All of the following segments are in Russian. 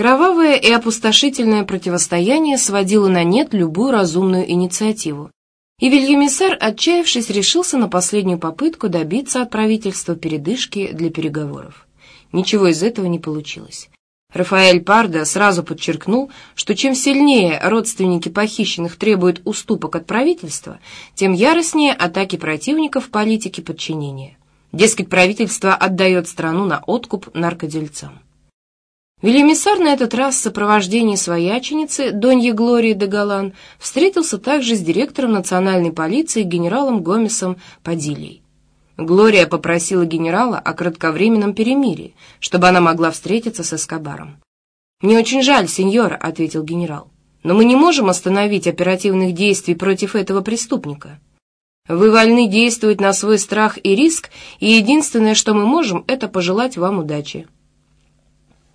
Кровавое и опустошительное противостояние сводило на нет любую разумную инициативу, и Вильямисар, отчаявшись, решился на последнюю попытку добиться от правительства передышки для переговоров. Ничего из этого не получилось. Рафаэль Пардо сразу подчеркнул, что чем сильнее родственники похищенных требуют уступок от правительства, тем яростнее атаки противников политики подчинения. Дескать, правительство отдает страну на откуп наркодельцам. Велимисар на этот раз в сопровождении свояченицы Доньи Глории де Галан встретился также с директором национальной полиции генералом Гомесом Падильей. Глория попросила генерала о кратковременном перемирии, чтобы она могла встретиться с Эскобаром. «Мне очень жаль, сеньора», — ответил генерал, «но мы не можем остановить оперативных действий против этого преступника. Вы вольны действовать на свой страх и риск, и единственное, что мы можем, это пожелать вам удачи».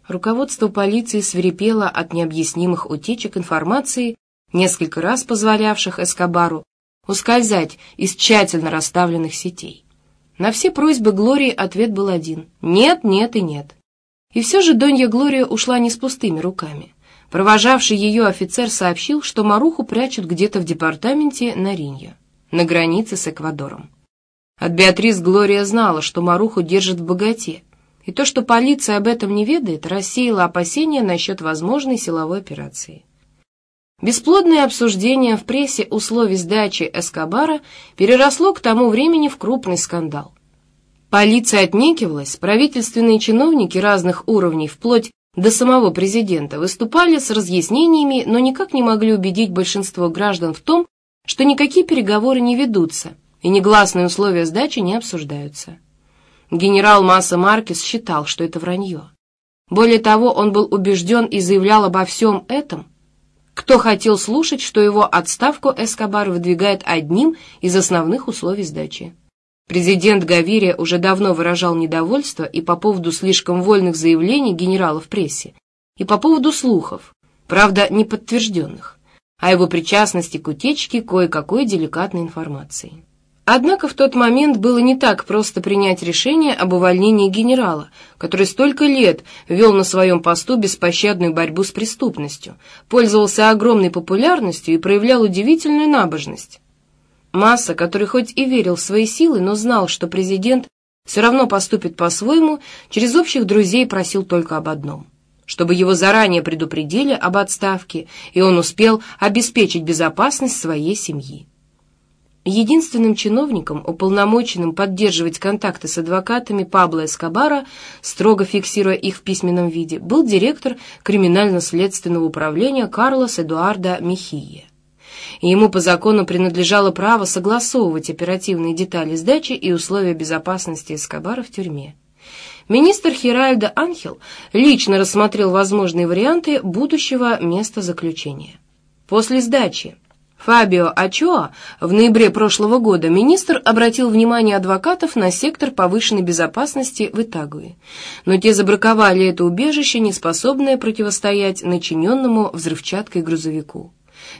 Руководство полиции свирепело от необъяснимых утечек информации, несколько раз позволявших Эскобару ускользать из тщательно расставленных сетей. На все просьбы Глории ответ был один — нет, нет и нет. И все же Донья Глория ушла не с пустыми руками. Провожавший ее офицер сообщил, что Маруху прячут где-то в департаменте Наринья, на границе с Эквадором. От Беатрис Глория знала, что Маруху держат в богате, и то, что полиция об этом не ведает, рассеяло опасения насчет возможной силовой операции. Бесплодное обсуждение в прессе условий сдачи Эскобара переросло к тому времени в крупный скандал. Полиция отнекивалась, правительственные чиновники разных уровней, вплоть до самого президента, выступали с разъяснениями, но никак не могли убедить большинство граждан в том, что никакие переговоры не ведутся и негласные условия сдачи не обсуждаются. Генерал Масса Маркес считал, что это вранье. Более того, он был убежден и заявлял обо всем этом. Кто хотел слушать, что его отставку Эскобар выдвигает одним из основных условий сдачи? Президент Гавирия уже давно выражал недовольство и по поводу слишком вольных заявлений генерала в прессе, и по поводу слухов, правда, не подтвержденных, о его причастности к утечке кое-какой деликатной информации. Однако в тот момент было не так просто принять решение об увольнении генерала, который столько лет вел на своем посту беспощадную борьбу с преступностью, пользовался огромной популярностью и проявлял удивительную набожность. Масса, который хоть и верил в свои силы, но знал, что президент все равно поступит по-своему, через общих друзей просил только об одном — чтобы его заранее предупредили об отставке, и он успел обеспечить безопасность своей семьи. Единственным чиновником, уполномоченным поддерживать контакты с адвокатами Пабло Эскобара, строго фиксируя их в письменном виде, был директор криминально-следственного управления Карлос Эдуардо Мехия. Ему по закону принадлежало право согласовывать оперативные детали сдачи и условия безопасности Эскобара в тюрьме. Министр Хиральдо Анхел лично рассмотрел возможные варианты будущего места заключения. После сдачи Фабио Ачоа в ноябре прошлого года министр обратил внимание адвокатов на сектор повышенной безопасности в Итагуе, но те забраковали это убежище, неспособное противостоять начиненному взрывчаткой грузовику.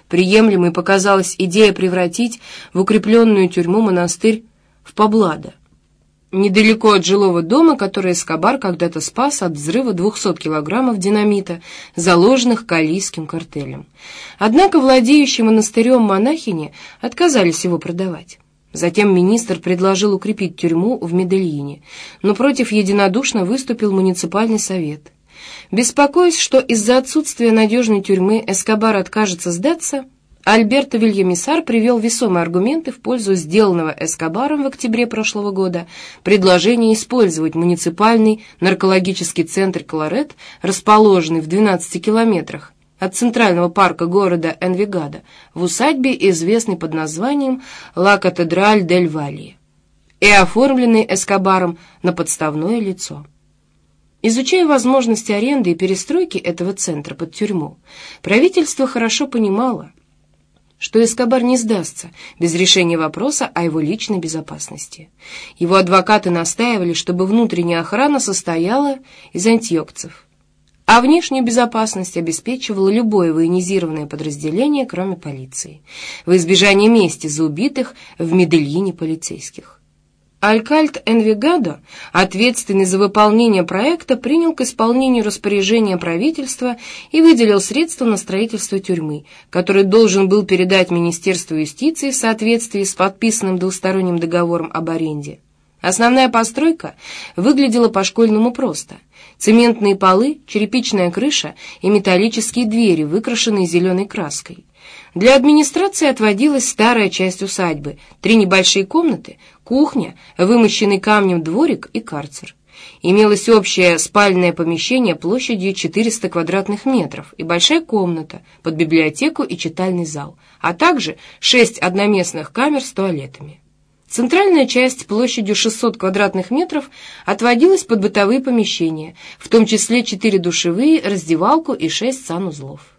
Приемлемой показалась идея превратить в укрепленную тюрьму монастырь в Пабладо, недалеко от жилого дома, который Эскобар когда-то спас от взрыва 200 килограммов динамита, заложенных калийским картелем. Однако владеющие монастырем монахини отказались его продавать. Затем министр предложил укрепить тюрьму в Медельине, но против единодушно выступил муниципальный совет. Беспокоясь, что из-за отсутствия надежной тюрьмы Эскобар откажется сдаться, Альберто Вильямисар привел весомые аргументы в пользу сделанного Эскобаром в октябре прошлого года предложения использовать муниципальный наркологический центр «Колорет», расположенный в 12 километрах от центрального парка города Энвигада, в усадьбе, известной под названием «Ла Катедраль дель Валли», и оформленный Эскобаром на подставное лицо. Изучая возможности аренды и перестройки этого центра под тюрьму, правительство хорошо понимало, что Эскобар не сдастся без решения вопроса о его личной безопасности. Его адвокаты настаивали, чтобы внутренняя охрана состояла из антиокцев, а внешнюю безопасность обеспечивало любое военизированное подразделение, кроме полиции, в избежание мести за убитых в Медельине полицейских. Алькальт Энвигадо, ответственный за выполнение проекта, принял к исполнению распоряжения правительства и выделил средства на строительство тюрьмы, который должен был передать Министерству юстиции в соответствии с подписанным двусторонним договором об аренде. Основная постройка выглядела по-школьному просто. Цементные полы, черепичная крыша и металлические двери, выкрашенные зеленой краской. Для администрации отводилась старая часть усадьбы, три небольшие комнаты, кухня, вымощенный камнем дворик и карцер. Имелось общее спальное помещение площадью 400 квадратных метров и большая комната под библиотеку и читальный зал, а также шесть одноместных камер с туалетами. Центральная часть площадью 600 квадратных метров отводилась под бытовые помещения, в том числе четыре душевые, раздевалку и шесть санузлов.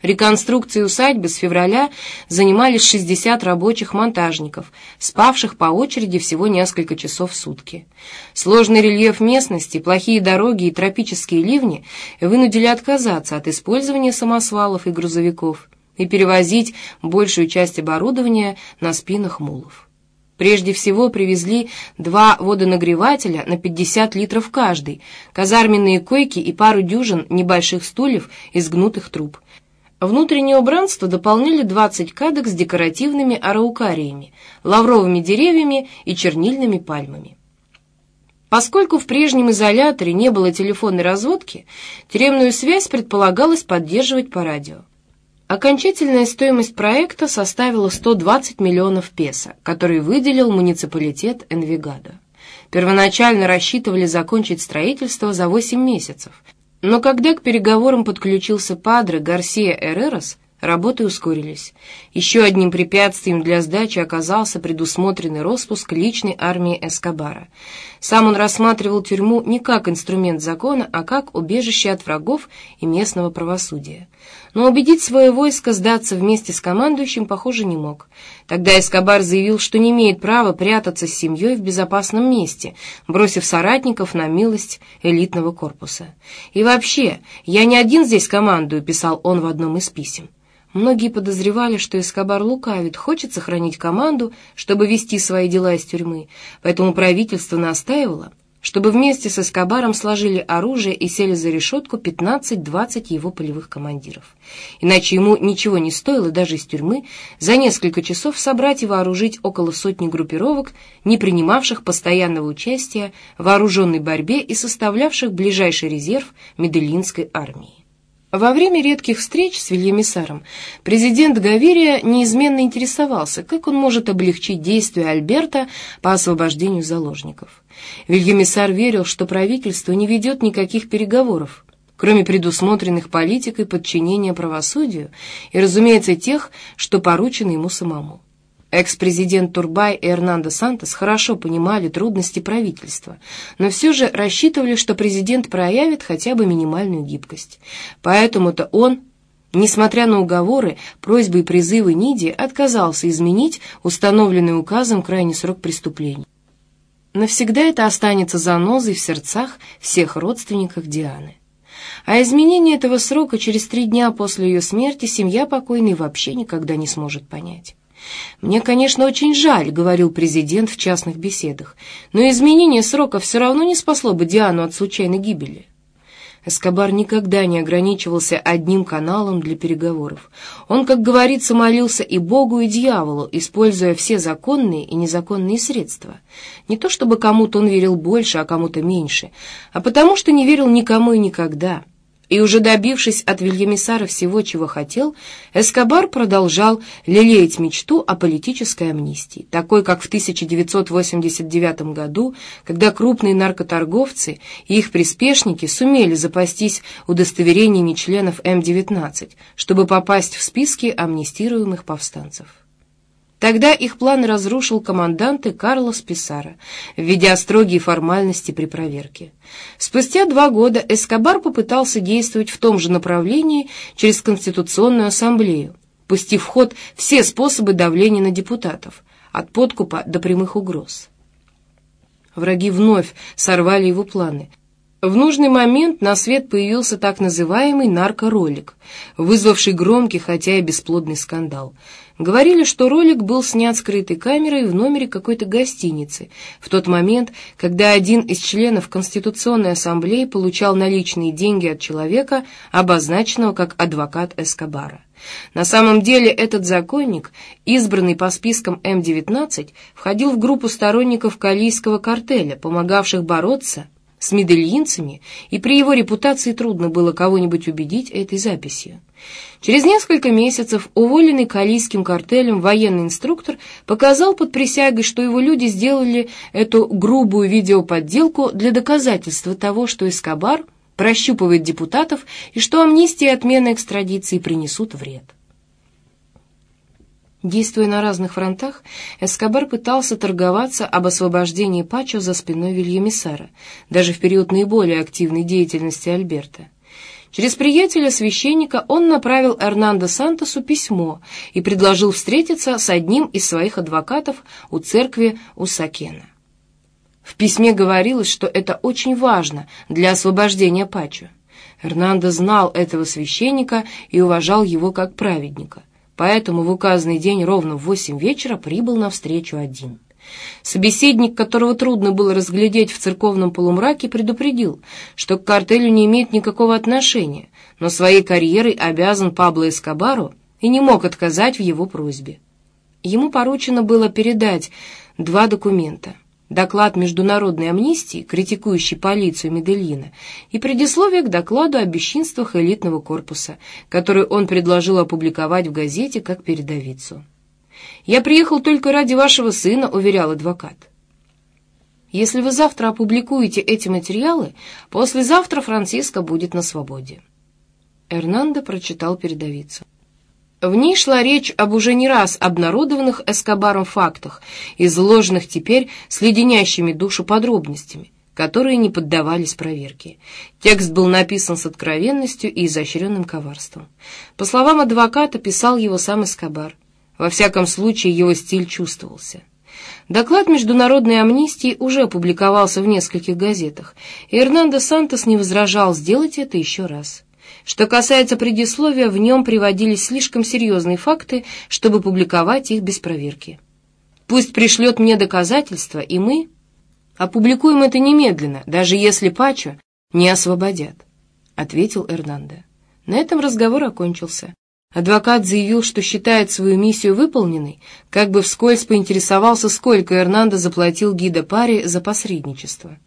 Реконструкцией усадьбы с февраля занимались 60 рабочих монтажников, спавших по очереди всего несколько часов в сутки. Сложный рельеф местности, плохие дороги и тропические ливни вынудили отказаться от использования самосвалов и грузовиков и перевозить большую часть оборудования на спинах мулов. Прежде всего привезли два водонагревателя на 50 литров каждый, казарменные койки и пару дюжин небольших стульев из гнутых труб. Внутреннее убранство дополняли 20 кадок с декоративными араукариями, лавровыми деревьями и чернильными пальмами. Поскольку в прежнем изоляторе не было телефонной разводки, тюремную связь предполагалось поддерживать по радио. Окончательная стоимость проекта составила 120 миллионов песо, которые выделил муниципалитет Энвигадо. Первоначально рассчитывали закончить строительство за 8 месяцев, но когда к переговорам подключился Падре Гарсия Эрерос, работы ускорились. Еще одним препятствием для сдачи оказался предусмотренный распуск личной армии Эскобара. Сам он рассматривал тюрьму не как инструмент закона, а как убежище от врагов и местного правосудия но убедить свое войско сдаться вместе с командующим, похоже, не мог. Тогда Эскобар заявил, что не имеет права прятаться с семьей в безопасном месте, бросив соратников на милость элитного корпуса. «И вообще, я не один здесь командую», — писал он в одном из писем. Многие подозревали, что Эскобар лукавит, хочет сохранить команду, чтобы вести свои дела из тюрьмы, поэтому правительство настаивало, чтобы вместе с Эскобаром сложили оружие и сели за решетку 15-20 его полевых командиров. Иначе ему ничего не стоило даже из тюрьмы за несколько часов собрать и вооружить около сотни группировок, не принимавших постоянного участия в вооруженной борьбе и составлявших ближайший резерв Медellинской армии. Во время редких встреч с Вильямисаром президент Гавирия неизменно интересовался, как он может облегчить действия Альберта по освобождению заложников. Вильямисар верил, что правительство не ведет никаких переговоров, кроме предусмотренных политикой подчинения правосудию и, разумеется, тех, что поручено ему самому. Экс-президент Турбай и Эрнандо Сантос хорошо понимали трудности правительства, но все же рассчитывали, что президент проявит хотя бы минимальную гибкость. Поэтому-то он, несмотря на уговоры, просьбы и призывы Ниди, отказался изменить установленный указом крайний срок преступлений. Навсегда это останется занозой в сердцах всех родственников Дианы. А изменение этого срока через три дня после ее смерти семья покойной вообще никогда не сможет понять. «Мне, конечно, очень жаль», — говорил президент в частных беседах, «но изменение срока все равно не спасло бы Диану от случайной гибели». Эскобар никогда не ограничивался одним каналом для переговоров. Он, как говорится, молился и Богу, и дьяволу, используя все законные и незаконные средства. Не то чтобы кому-то он верил больше, а кому-то меньше, а потому что не верил никому и никогда — и уже добившись от Вильямисара всего, чего хотел, Эскобар продолжал лелеять мечту о политической амнистии, такой, как в 1989 году, когда крупные наркоторговцы и их приспешники сумели запастись удостоверениями членов М-19, чтобы попасть в списки амнистируемых повстанцев. Тогда их план разрушил команданты Карлос Писара, введя строгие формальности при проверке. Спустя два года Эскобар попытался действовать в том же направлении через Конституционную ассамблею, пустив в ход все способы давления на депутатов, от подкупа до прямых угроз. Враги вновь сорвали его планы, В нужный момент на свет появился так называемый наркоролик, вызвавший громкий, хотя и бесплодный скандал. Говорили, что ролик был снят скрытой камерой в номере какой-то гостиницы в тот момент, когда один из членов Конституционной Ассамблеи получал наличные деньги от человека, обозначенного как адвокат Эскобара. На самом деле этот законник, избранный по спискам М-19, входил в группу сторонников калийского картеля, помогавших бороться с медельинцами, и при его репутации трудно было кого-нибудь убедить этой записью. Через несколько месяцев уволенный калийским картелем военный инструктор показал под присягой, что его люди сделали эту грубую видеоподделку для доказательства того, что Эскобар прощупывает депутатов и что амнистия и отмена экстрадиции принесут вред. Действуя на разных фронтах, Эскобар пытался торговаться об освобождении Пачо за спиной Вильямисара, даже в период наиболее активной деятельности Альберта. Через приятеля-священника он направил Эрнандо Сантосу письмо и предложил встретиться с одним из своих адвокатов у церкви Усакена. В письме говорилось, что это очень важно для освобождения Пачо. Эрнандо знал этого священника и уважал его как праведника поэтому в указанный день ровно в восемь вечера прибыл навстречу один. Собеседник, которого трудно было разглядеть в церковном полумраке, предупредил, что к картелю не имеет никакого отношения, но своей карьерой обязан Пабло Эскобару и не мог отказать в его просьбе. Ему поручено было передать два документа — доклад международной амнистии, критикующий полицию Медельина, и предисловие к докладу о бесчинствах элитного корпуса, который он предложил опубликовать в газете как передовицу. «Я приехал только ради вашего сына», — уверял адвокат. «Если вы завтра опубликуете эти материалы, послезавтра Франциско будет на свободе». Эрнандо прочитал передовицу. В ней шла речь об уже не раз обнародованных Эскобаром фактах, изложенных теперь с леденящими душу подробностями, которые не поддавались проверке. Текст был написан с откровенностью и изощренным коварством. По словам адвоката, писал его сам Эскобар. Во всяком случае, его стиль чувствовался. Доклад международной амнистии уже опубликовался в нескольких газетах, и Эрнандо Сантос не возражал сделать это еще раз. Что касается предисловия, в нем приводились слишком серьезные факты, чтобы публиковать их без проверки. Пусть пришлет мне доказательства, и мы опубликуем это немедленно, даже если Пачо не освободят, — ответил Эрнандо. На этом разговор окончился. Адвокат заявил, что считает свою миссию выполненной, как бы вскользь поинтересовался, сколько Эрнандо заплатил гида паре за посредничество.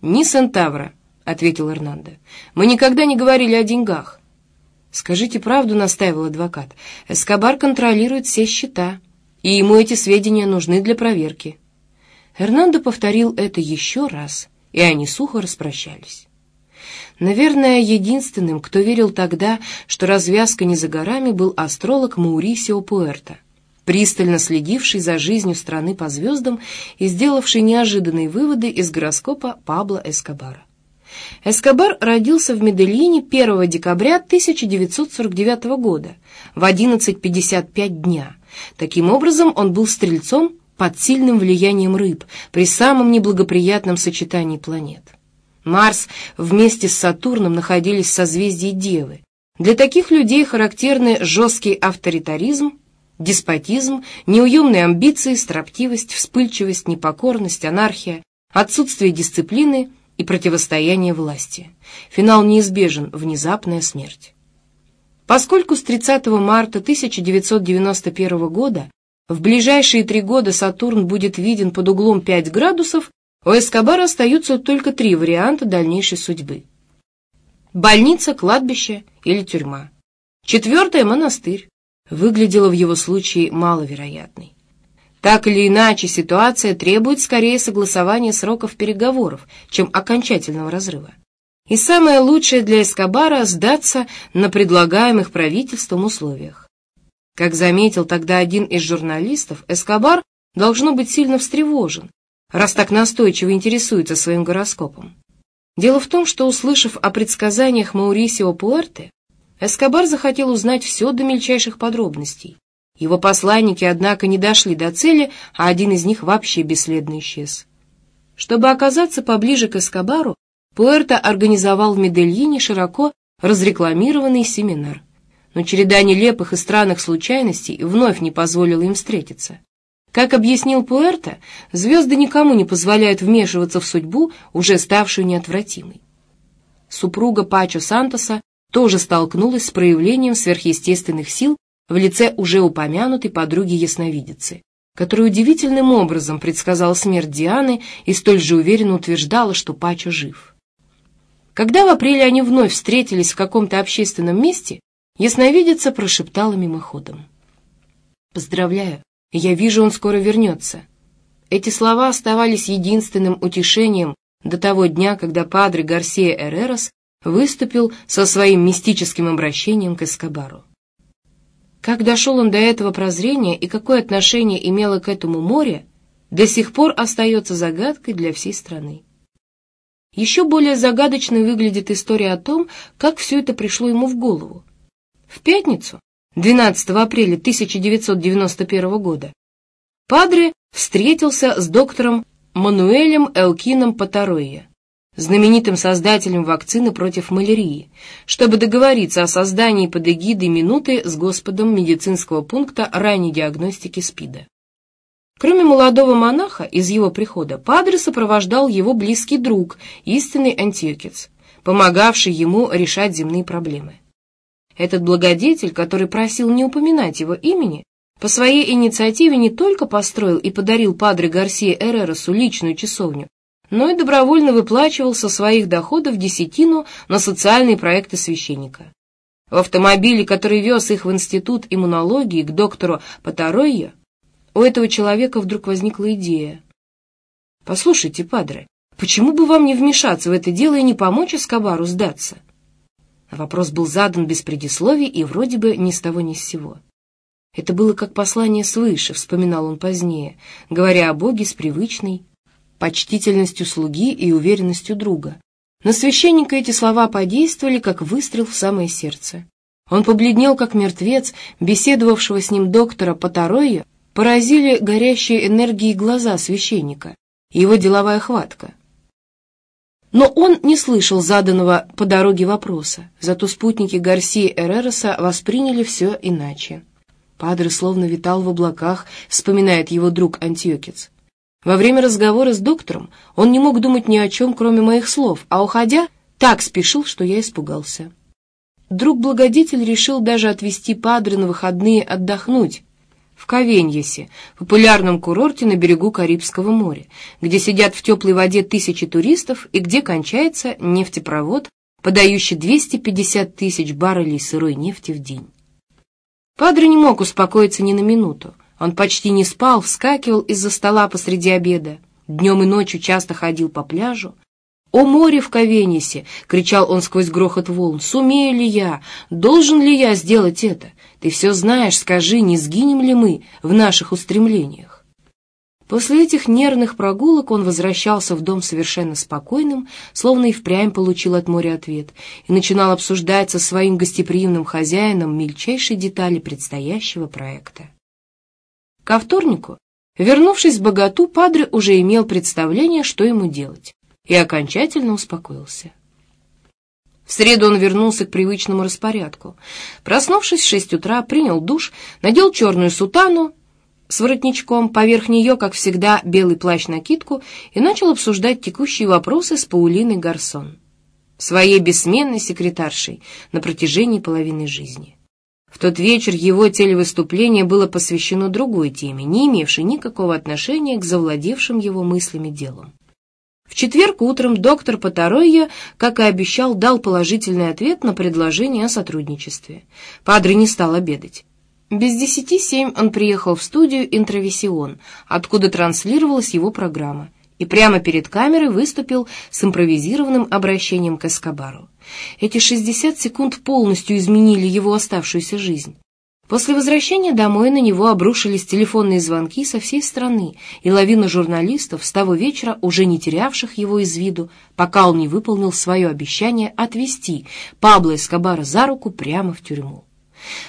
«Ни центавра», — ответил Эрнандо. «Мы никогда не говорили о деньгах». «Скажите правду», — настаивал адвокат. «Эскобар контролирует все счета, и ему эти сведения нужны для проверки». Эрнандо повторил это еще раз, и они сухо распрощались. Наверное, единственным, кто верил тогда, что развязка не за горами, был астролог Маурисио Пуэрто, пристально следивший за жизнью страны по звездам и сделавший неожиданные выводы из гороскопа Пабло Эскобара. Эскобар родился в Медельине 1 декабря 1949 года в 11.55 дня. Таким образом, он был стрельцом под сильным влиянием рыб при самом неблагоприятном сочетании планет. Марс вместе с Сатурном находились в созвездии Девы. Для таких людей характерны жесткий авторитаризм, деспотизм, неуемные амбиции, строптивость, вспыльчивость, непокорность, анархия, отсутствие дисциплины – и противостояние власти. Финал неизбежен – внезапная смерть. Поскольку с 30 марта 1991 года в ближайшие три года Сатурн будет виден под углом 5 градусов, у Эскобара остаются только три варианта дальнейшей судьбы. Больница, кладбище или тюрьма. Четвертое – монастырь. Выглядело в его случае маловероятной. Так или иначе, ситуация требует скорее согласования сроков переговоров, чем окончательного разрыва. И самое лучшее для Эскобара – сдаться на предлагаемых правительством условиях. Как заметил тогда один из журналистов, Эскобар должно быть сильно встревожен, раз так настойчиво интересуется своим гороскопом. Дело в том, что, услышав о предсказаниях Маурисио Пуэрте, Эскобар захотел узнать все до мельчайших подробностей, его посланники, однако, не дошли до цели, а один из них вообще бесследно исчез. Чтобы оказаться поближе к Эскобару, Пуэрто организовал в Медельине широко разрекламированный семинар. Но череда нелепых и странных случайностей вновь не позволила им встретиться. Как объяснил Пуэрто, звезды никому не позволяют вмешиваться в судьбу, уже ставшую неотвратимой. Супруга Пачо Сантоса тоже столкнулась с проявлением сверхъестественных сил в лице уже упомянутой подруги-ясновидицы, которая удивительным образом предсказала смерть Дианы и столь же уверенно утверждала, что Пачо жив. Когда в апреле они вновь встретились в каком-то общественном месте, ясновидица прошептала мимоходом. «Поздравляю, я вижу, он скоро вернется. Эти слова оставались единственным утешением до того дня, когда падре Гарсия Эрерос выступил со своим мистическим обращением к Эскобару. Как дошел он до этого прозрения и какое отношение имело к этому море, до сих пор остается загадкой для всей страны. Еще более загадочной выглядит история о том, как все это пришло ему в голову. В пятницу, 12 апреля 1991 года Падре встретился с доктором Мануэлем Элкином Патаройе, знаменитым создателем вакцины против малярии, чтобы договориться о создании под эгидой минуты с господом медицинского пункта ранней диагностики СПИДа. Кроме молодого монаха из его прихода, Падре сопровождал его близкий друг, истинный антиокец, помогавший ему решать земные проблемы. Этот благодетель, который просил не упоминать его имени, по своей инициативе не только построил и подарил Падре Гарсия Эреросу личную часовню, но и добровольно выплачивал со своих доходов десятину на социальные проекты священника. В автомобиле, который вез их в институт иммунологии к доктору Патаройе, у этого человека вдруг возникла идея. «Послушайте, падре, почему бы вам не вмешаться в это дело и не помочь Эскобару сдаться?» Вопрос был задан без предисловий и вроде бы ни с того ни с сего. Это было как послание свыше, вспоминал он позднее, говоря о Боге с привычной почтительностью слуги и уверенностью друга. На священника эти слова подействовали, как выстрел в самое сердце. Он побледнел, как мертвец, беседовавшего с ним доктора Потароя, поразили горящие энергией глаза священника и его деловая хватка. Но он не слышал заданного по дороге вопроса, зато спутники Гарсии Эрероса восприняли все иначе. Падре словно витал в облаках, вспоминает его друг Антиокец. Во время разговора с доктором он не мог думать ни о чем, кроме моих слов, а уходя, так спешил, что я испугался. Друг-благодетель решил даже отвезти Падре на выходные отдохнуть, в Ковеньесе, популярном курорте на берегу Карибского моря, где сидят в теплой воде тысячи туристов и где кончается нефтепровод, подающий 250 тысяч баррелей сырой нефти в день. Падре не мог успокоиться ни на минуту. Он почти не спал, вскакивал из-за стола посреди обеда. Днем и ночью часто ходил по пляжу. «О море в Ковенесе!» — кричал он сквозь грохот волн. «Сумею ли я? Должен ли я сделать это? Ты все знаешь, скажи, не сгинем ли мы в наших устремлениях? После этих нервных прогулок он возвращался в дом совершенно спокойным, словно и впрямь получил от моря ответ, и начинал обсуждать со своим гостеприимным хозяином мельчайшие детали предстоящего проекта. Ко вторнику, вернувшись в богату, Падре уже имел представление, что ему делать, и окончательно успокоился. В среду он вернулся к привычному распорядку. Проснувшись в шесть утра, принял душ, надел черную сутану с воротничком, поверх нее, как всегда, белый плащ-накидку и начал обсуждать текущие вопросы с Паулиной Гарсон, своей бессменной секретаршей на протяжении половины жизни. В тот вечер его телевыступление было посвящено другой теме, не имевшей никакого отношения к завладевшим его мыслями делам. В четверг утром доктор Паторойя, как и обещал, дал положительный ответ на предложение о сотрудничестве. Падре не стал обедать. Без десяти семь он приехал в студию «Интровисион», откуда транслировалась его программа, и прямо перед камерой выступил с импровизированным обращением к Эскобару. Эти 60 секунд полностью изменили его оставшуюся жизнь. После возвращения домой на него обрушились телефонные звонки со всей страны, и лавина журналистов с того вечера, уже не терявших его из виду, пока он не выполнил свое обещание отвезти Пабло Эскобара за руку прямо в тюрьму.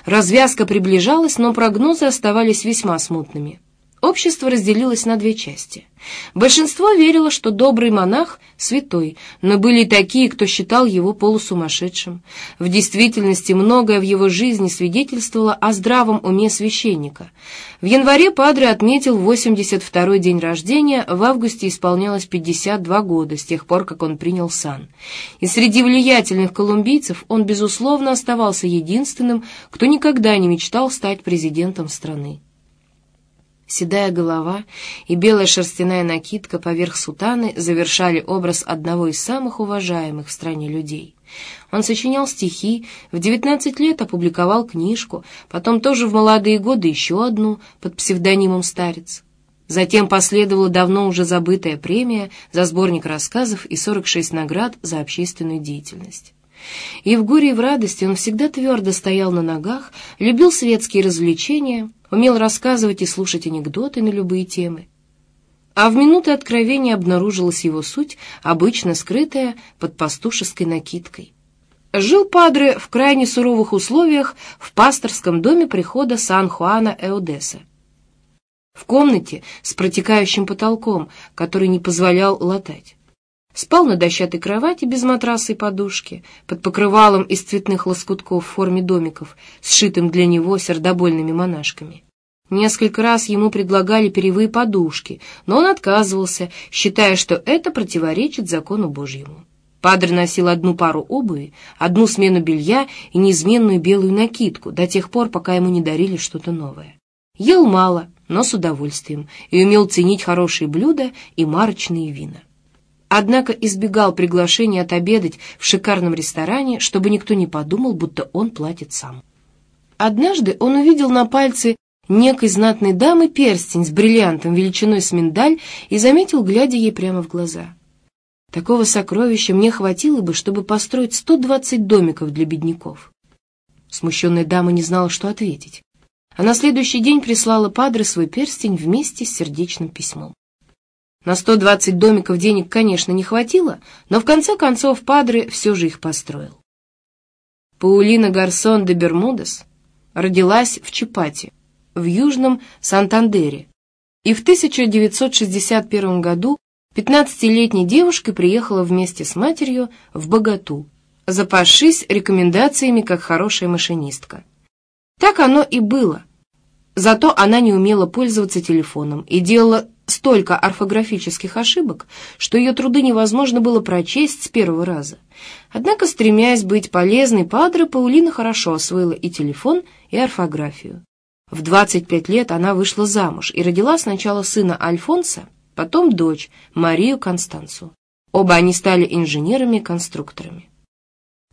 Развязка приближалась, но прогнозы оставались весьма смутными. Общество разделилось на две части. Большинство верило, что добрый монах — святой, но были и такие, кто считал его полусумасшедшим. В действительности многое в его жизни свидетельствовало о здравом уме священника. В январе Падре отметил 82-й день рождения, в августе исполнялось 52 года с тех пор, как он принял сан. И среди влиятельных колумбийцев он, безусловно, оставался единственным, кто никогда не мечтал стать президентом страны. Седая голова и белая шерстяная накидка поверх сутаны завершали образ одного из самых уважаемых в стране людей. Он сочинял стихи, в 19 лет опубликовал книжку, потом тоже в молодые годы еще одну под псевдонимом «Старец». Затем последовала давно уже забытая премия за сборник рассказов и 46 наград за общественную деятельность. И в горе и в радости он всегда твердо стоял на ногах, любил светские развлечения, умел рассказывать и слушать анекдоты на любые темы. А в минуты откровения обнаружилась его суть, обычно скрытая под пастушеской накидкой. Жил Падре в крайне суровых условиях в пасторском доме прихода Сан-Хуана Эодеса. В комнате с протекающим потолком, который не позволял латать. Спал на дощатой кровати без матраса и подушки, под покрывалом из цветных лоскутков в форме домиков, сшитым для него сердобольными монашками. Несколько раз ему предлагали перевые подушки, но он отказывался, считая, что это противоречит закону Божьему. Падре носил одну пару обуви, одну смену белья и неизменную белую накидку до тех пор, пока ему не дарили что-то новое. Ел мало, но с удовольствием, и умел ценить хорошие блюда и марочные вина однако избегал приглашения отобедать в шикарном ресторане, чтобы никто не подумал, будто он платит сам. Однажды он увидел на пальце некой знатной дамы перстень с бриллиантом величиной с миндаль и заметил, глядя ей прямо в глаза. Такого сокровища мне хватило бы, чтобы построить 120 домиков для бедняков. Смущенная дама не знала, что ответить. А на следующий день прислала Падре свой перстень вместе с сердечным письмом. На 120 домиков денег, конечно, не хватило, но в конце концов Падре все же их построил. Паулина Гарсон де Бермудес родилась в Чипате, в Южном Сантандере, и в 1961 году 15-летней девушкой приехала вместе с матерью в Богату, запасшись рекомендациями как хорошая машинистка. Так оно и было. Зато она не умела пользоваться телефоном и делала столько орфографических ошибок, что ее труды невозможно было прочесть с первого раза. Однако, стремясь быть полезной Падре, Паулина хорошо освоила и телефон, и орфографию. В 25 лет она вышла замуж и родила сначала сына Альфонса, потом дочь Марию Констанцу. Оба они стали инженерами-конструкторами.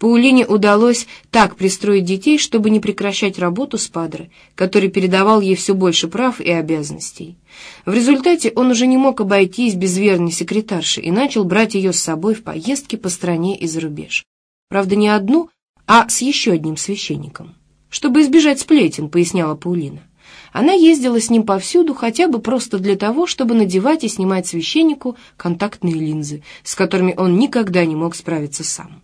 Паулине удалось так пристроить детей, чтобы не прекращать работу с Падре, который передавал ей все больше прав и обязанностей. В результате он уже не мог обойтись без верной секретарши и начал брать ее с собой в поездки по стране и за рубеж. Правда, не одну, а с еще одним священником. «Чтобы избежать сплетен», — поясняла Паулина. Она ездила с ним повсюду хотя бы просто для того, чтобы надевать и снимать священнику контактные линзы, с которыми он никогда не мог справиться сам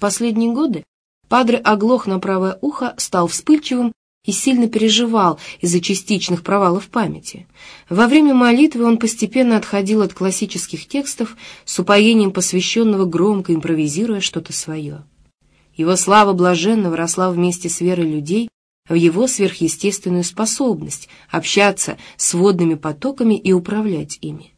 последние годы Падре оглох на правое ухо, стал вспыльчивым и сильно переживал из-за частичных провалов памяти. Во время молитвы он постепенно отходил от классических текстов с упоением посвященного громко импровизируя что-то свое. Его слава блаженного росла вместе с верой людей в его сверхъестественную способность общаться с водными потоками и управлять ими.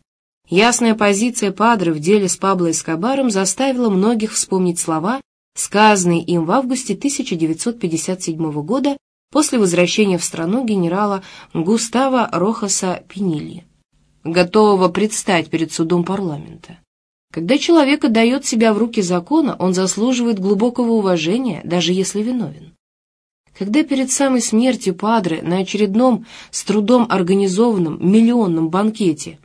Ясная позиция Падре в деле с Пабло Эскобаром заставила многих вспомнить слова, сказанный им в августе 1957 года после возвращения в страну генерала Густава Рохаса Пенильи, готового предстать перед судом парламента. Когда человек отдает себя в руки закона, он заслуживает глубокого уважения, даже если виновен. Когда перед самой смертью Падре на очередном, с трудом организованном миллионном банкете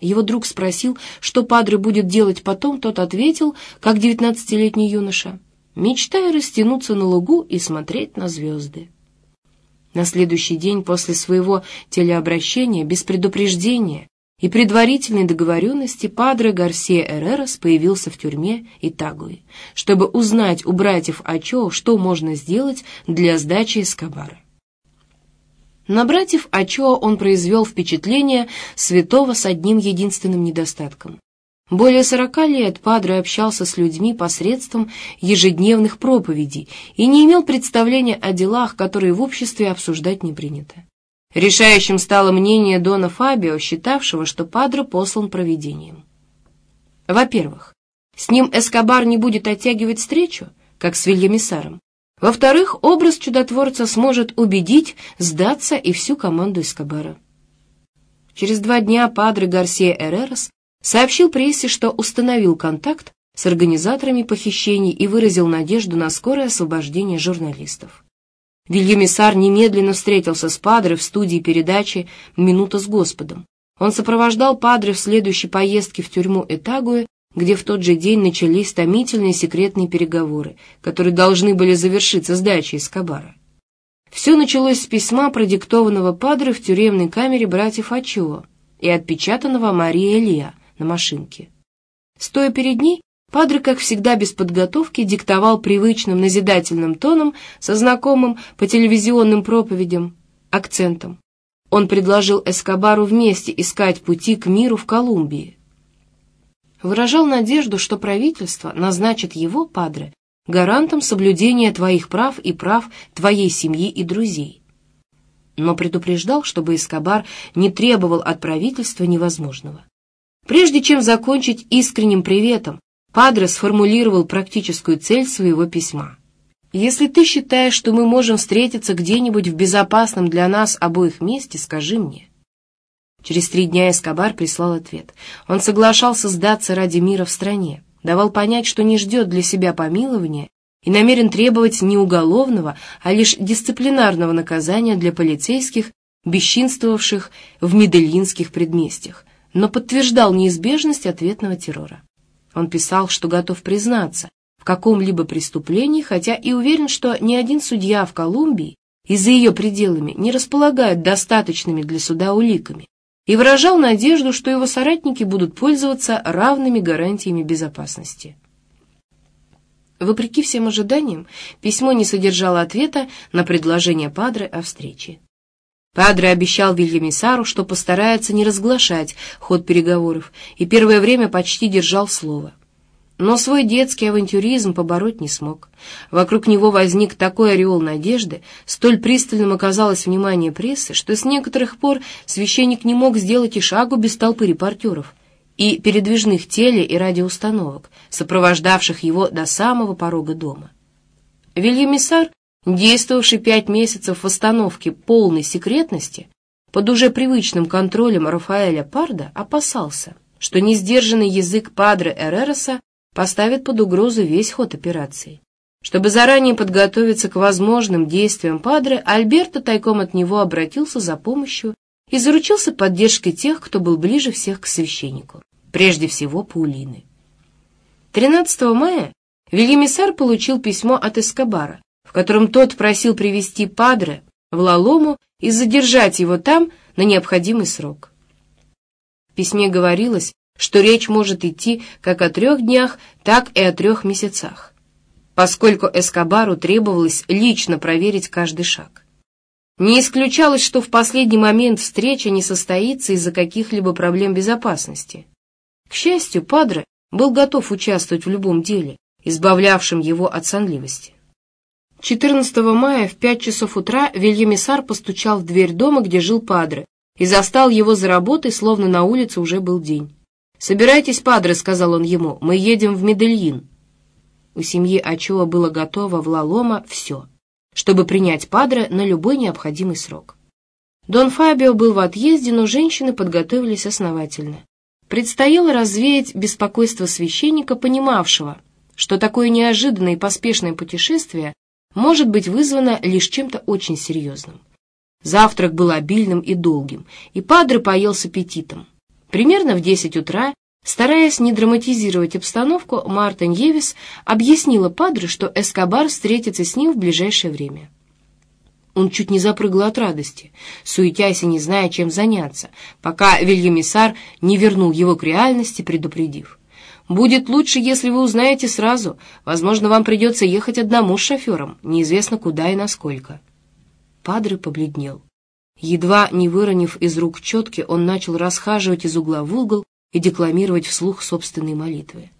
его друг спросил, что Падре будет делать потом, тот ответил, как девятнадцатилетний юноша — мечтая растянуться на лугу и смотреть на звезды. На следующий день после своего телеобращения, без предупреждения и предварительной договоренности, Падре Гарсия Эрерос появился в тюрьме Итагуи, чтобы узнать у братьев Ачо, что можно сделать для сдачи Эскобара. На братьев Ачоа он произвел впечатление святого с одним единственным недостатком. Более сорока лет Падре общался с людьми посредством ежедневных проповедей и не имел представления о делах, которые в обществе обсуждать не принято. Решающим стало мнение Дона Фабио, считавшего, что Падре послан провидением. Во-первых, с ним Эскобар не будет оттягивать встречу, как с Вильямисаром. Во-вторых, образ чудотворца сможет убедить, сдаться и всю команду Эскобара. Через два дня Падре Гарсия Эрерос сообщил прессе, что установил контакт с организаторами похищений и выразил надежду на скорое освобождение журналистов. Вильямисар немедленно встретился с Падре в студии передачи «Минута с Господом». Он сопровождал Падре в следующей поездке в тюрьму Этагуэ, где в тот же день начались томительные секретные переговоры, которые должны были завершиться сдачей из. Все началось с письма, продиктованного Падре в тюремной камере братьев Ачоа и отпечатанного Марии Элия на машинке. Стоя перед ней, Падре, как всегда без подготовки, диктовал привычным назидательным тоном со знакомым по телевизионным проповедям акцентом. Он предложил Эскобару вместе искать пути к миру в Колумбии. Выражал надежду, что правительство назначит его, Падре, гарантом соблюдения твоих прав и прав твоей семьи и друзей. Но предупреждал, чтобы Эскобар не требовал от правительства невозможного. Прежде чем закончить искренним приветом, Падре сформулировал практическую цель своего письма. «Если ты считаешь, что мы можем встретиться где-нибудь в безопасном для нас обоих месте, скажи мне». Через три дня Эскобар прислал ответ. Он соглашался сдаться ради мира в стране, давал понять, что не ждет для себя помилования и намерен требовать не уголовного, а лишь дисциплинарного наказания для полицейских, бесчинствовавших в медельинских предместьях, но подтверждал неизбежность ответного террора. Он писал, что готов признаться в каком-либо преступлении, хотя и уверен, что ни один судья в Колумбии и за ее пределами не располагает достаточными для суда уликами, и выражал надежду, что его соратники будут пользоваться равными гарантиями безопасности. Вопреки всем ожиданиям, письмо не содержало ответа на предложение Падре о встрече. Падре обещал Вильямисару, что постарается не разглашать ход переговоров, и первое время почти держал слово. Но свой детский авантюризм побороть не смог. Вокруг него возник такой ореол надежды, столь пристальным оказалось внимание прессы, что с некоторых пор священник не мог сделать и шагу без толпы репортеров и передвижных теле- и радиоустановок, сопровождавших его до самого порога дома. Вильямисар действовавший пять месяцев в остановке полной секретности, под уже привычным контролем Рафаэля Парда, опасался, что несдержанный язык Падре Эрероса поставит под угрозу весь ход операции. Чтобы заранее подготовиться к возможным действиям Падре, Альберто тайком от него обратился за помощью и заручился поддержкой тех, кто был ближе всех к священнику, прежде всего Паулины. 13 мая Вильямисар получил письмо от Эскобара, в котором тот просил привести Падре в Лалому и задержать его там на необходимый срок. В письме говорилось, что речь может идти как о трех днях, так и о трех месяцах, поскольку Эскобару требовалось лично проверить каждый шаг. Не исключалось, что в последний момент встреча не состоится из-за каких-либо проблем безопасности. К счастью, Падре был готов участвовать в любом деле, избавлявшем его от сонливости. 14 мая в пять часов утра Вильямисар постучал в дверь дома, где жил Падре, и застал его за работой, словно на улице уже был день. «Собирайтесь, Падре», — сказал он ему, — «мы едем в Медельин». У семьи Ачоа было готово в Лалома все, чтобы принять Падре на любой необходимый срок. Дон Фабио был в отъезде, но женщины подготовились основательно. Предстояло развеять беспокойство священника, понимавшего, что такое неожиданное и поспешное путешествие может быть вызвано лишь чем-то очень серьезным. Завтрак был обильным и долгим, и Падре поел с аппетитом. Примерно в десять утра, стараясь не драматизировать обстановку, Марта Ньевис объяснила Падре, что Эскобар встретится с ним в ближайшее время. Он чуть не запрыгал от радости, суетясь и не зная, чем заняться, пока Вильямисар не вернул его к реальности, предупредив. Будет лучше, если вы узнаете сразу. Возможно, вам придется ехать одному с шофером, неизвестно куда и насколько. Падре побледнел. Едва не выронив из рук четки, он начал расхаживать из угла в угол и декламировать вслух собственные молитвы.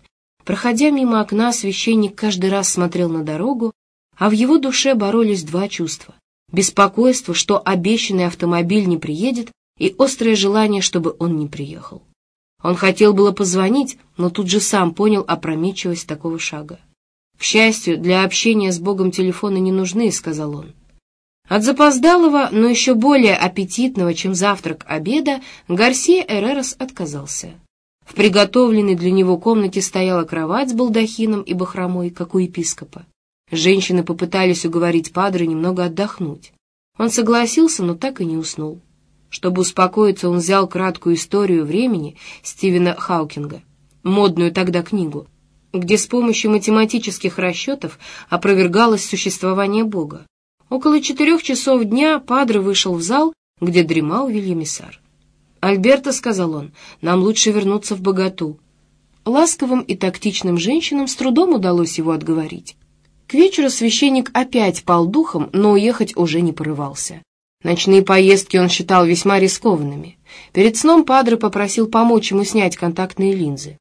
Проходя мимо окна, священник каждый раз смотрел на дорогу, а в его душе боролись два чувства — беспокойство, что обещанный автомобиль не приедет, и острое желание, чтобы он не приехал. Он хотел было позвонить, но тут же сам понял опрометчивость такого шага. «К счастью, для общения с Богом телефоны не нужны», — сказал он. От запоздалого, но еще более аппетитного, чем завтрак обеда, Гарсия Эрерос отказался. В приготовленной для него комнате стояла кровать с балдахином и бахромой, как у епископа. Женщины попытались уговорить Падре немного отдохнуть. Он согласился, но так и не уснул. Чтобы успокоиться, он взял краткую историю времени Стивена Хаукинга, модную тогда книгу, где с помощью математических расчетов опровергалось существование Бога. Около четырех часов дня Падре вышел в зал, где дремал Вильямисар. «Альберто», — сказал он, — «нам лучше вернуться в богату». Ласковым и тактичным женщинам с трудом удалось его отговорить. К вечеру священник опять пал духом, но уехать уже не порывался. Ночные поездки он считал весьма рискованными. Перед сном Падре попросил помочь ему снять контактные линзы.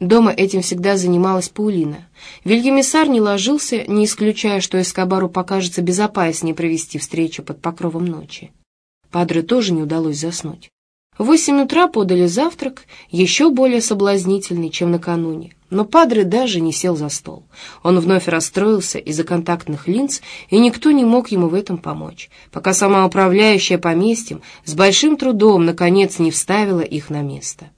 Дома этим всегда занималась Паулина. Вильямисар не ложился, не исключая, что Эскобару покажется безопаснее провести встречу под покровом ночи. Падре тоже не удалось заснуть. В восемь утра подали завтрак, еще более соблазнительный, чем накануне. Но Падре даже не сел за стол. Он вновь расстроился из-за контактных линз, и никто не мог ему в этом помочь, пока сама управляющая поместьем с большим трудом, наконец, не вставила их на место.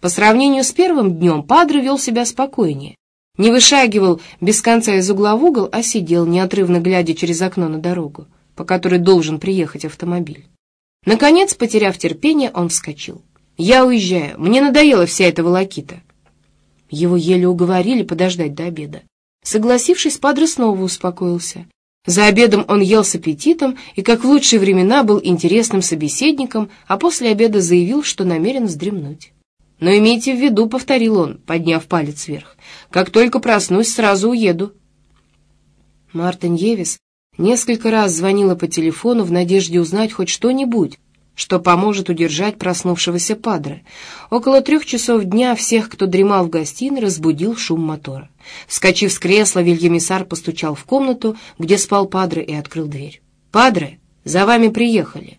По сравнению с первым днем Падре вел себя спокойнее. Не вышагивал без конца из угла в угол, а сидел, неотрывно глядя через окно на дорогу, по которой должен приехать автомобиль. Наконец, потеряв терпение, он вскочил. «Я уезжаю. Мне надоела вся эта волокита». Его еле уговорили подождать до обеда. Согласившись, Падре снова успокоился. За обедом он ел с аппетитом и, как в лучшие времена, был интересным собеседником, а после обеда заявил, что намерен вздремнуть. «Но имейте в виду», — повторил он, подняв палец вверх, — «как только проснусь, сразу уеду». Мартин Евис Несколько раз звонила по телефону в надежде узнать хоть что-нибудь, что поможет удержать проснувшегося падре. Около трех часов дня всех, кто дремал в гостиной, разбудил шум мотора. Вскочив с кресла, Вильямисар постучал в комнату, где спал падре, и открыл дверь. «Падре, за вами приехали».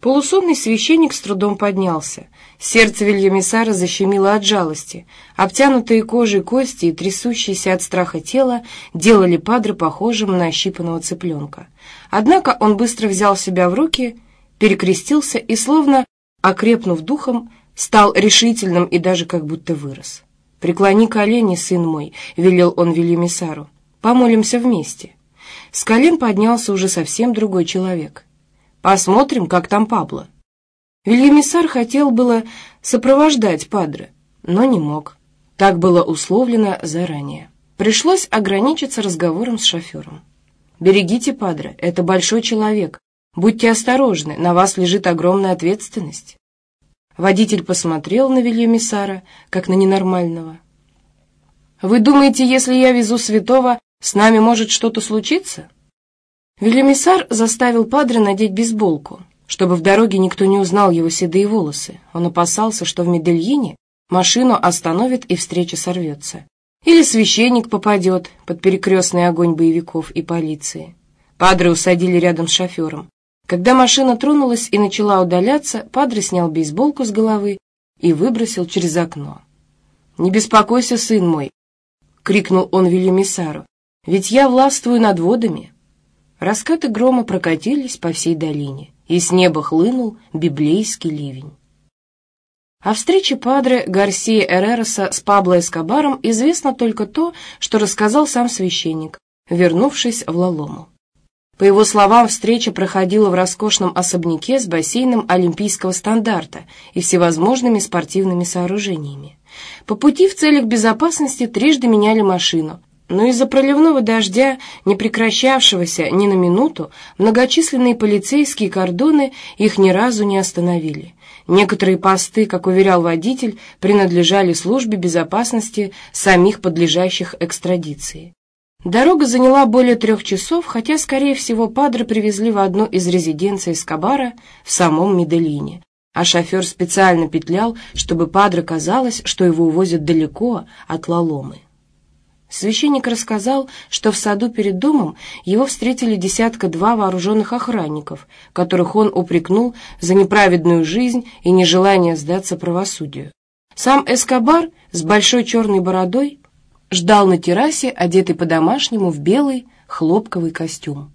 Полусонный священник с трудом поднялся. Сердце Вильямисара защемило от жалости. Обтянутые кожей кости и трясущиеся от страха тело делали Падре похожим на ощипанного цыпленка. Однако он быстро взял себя в руки, перекрестился и, словно окрепнув духом, стал решительным и даже как будто вырос. «Преклони колени, сын мой», — велел он Вильямисару. «Помолимся вместе». С колен поднялся уже совсем другой человек — Посмотрим, как там Пабло. Вильямисар хотел было сопровождать Падре, но не мог. Так было условлено заранее. Пришлось ограничиться разговором с шофером. «Берегите Падре, это большой человек. Будьте осторожны, на вас лежит огромная ответственность». Водитель посмотрел на Вильямисара, как на ненормального. «Вы думаете, если я везу святого, с нами может что-то случиться?» Велимисар заставил Падре надеть бейсболку, чтобы в дороге никто не узнал его седые волосы. Он опасался, что в Медельине машину остановит и встреча сорвется. Или священник попадет под перекрестный огонь боевиков и полиции. Падре усадили рядом с шофером. Когда машина тронулась и начала удаляться, Падре снял бейсболку с головы и выбросил через окно. «Не беспокойся, сын мой!» — крикнул он Вильямисару. «Ведь я властвую над водами, Раскаты грома прокатились по всей долине, и с неба хлынул библейский ливень. О встрече падре Гарсия Эрероса с Пабло Эскобаром известно только то, что рассказал сам священник, вернувшись в Лалому. По его словам, встреча проходила в роскошном особняке с бассейном олимпийского стандарта и всевозможными спортивными сооружениями. По пути в целях безопасности трижды меняли машину, но из-за проливного дождя, не прекращавшегося ни на минуту, многочисленные полицейские кордоны их ни разу не остановили. Некоторые посты, как уверял водитель, принадлежали службе безопасности самих подлежащих экстрадиции. Дорога заняла более трех часов, хотя, скорее всего, Падре привезли в одну из резиденций Эскобара в самом Меделине, а шофер специально петлял, чтобы Падре казалось, что его увозят далеко от Лаломы. Священник рассказал, что в саду перед домом его встретили десятка-два вооруженных охранников, которых он упрекнул за неправедную жизнь и нежелание сдаться правосудию. Сам Эскобар с большой черной бородой ждал на террасе, одетый по-домашнему в белый хлопковый костюм.